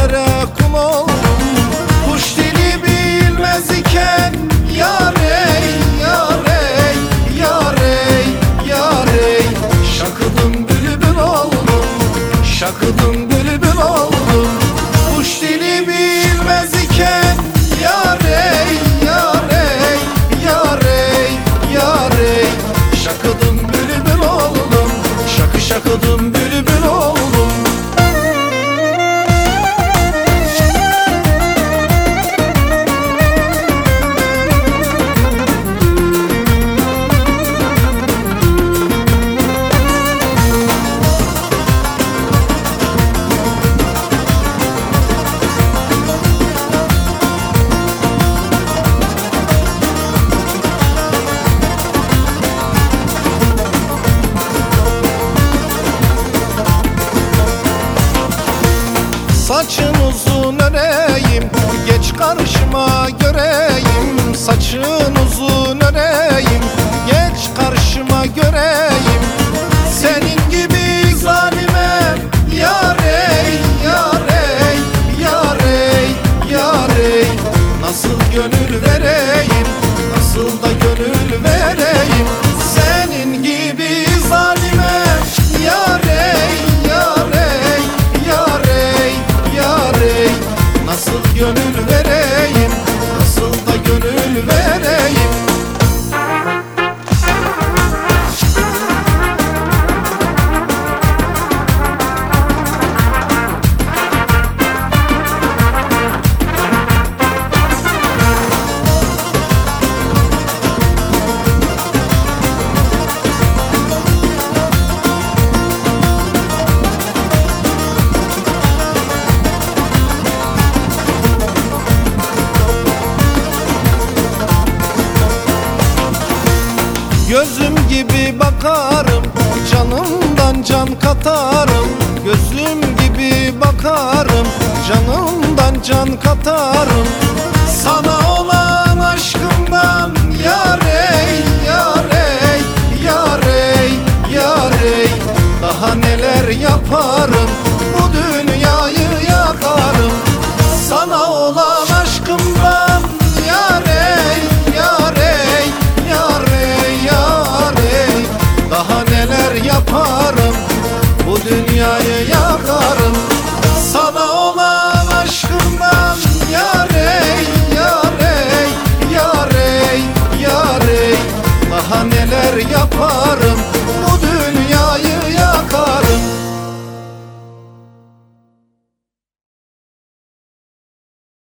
esmere kul oldum Kuş dili bilmez iken yar ey, yar ey Şakıdım bülbül oldum Şakıdım Saçın uzun öreyim. Geç karşıma göreyim. Saçın uzun Gözüm gibi bakarım Canımdan can katarım. Gözüm gibi bakarım Canımdan can katarım. Sana olan aşkımdan Yarey, yarey, yarey, yarey. Daha neler yaparım? upon